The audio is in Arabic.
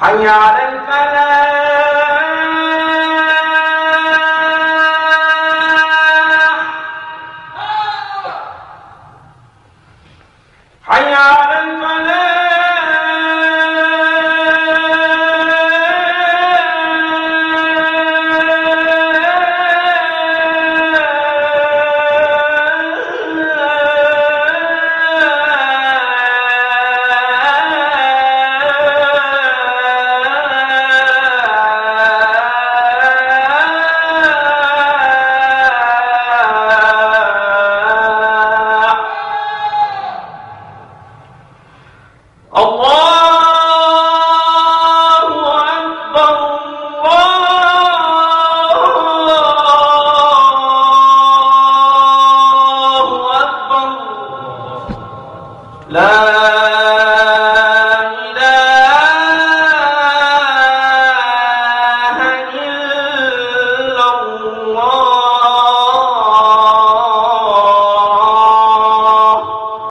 حي على الفلاح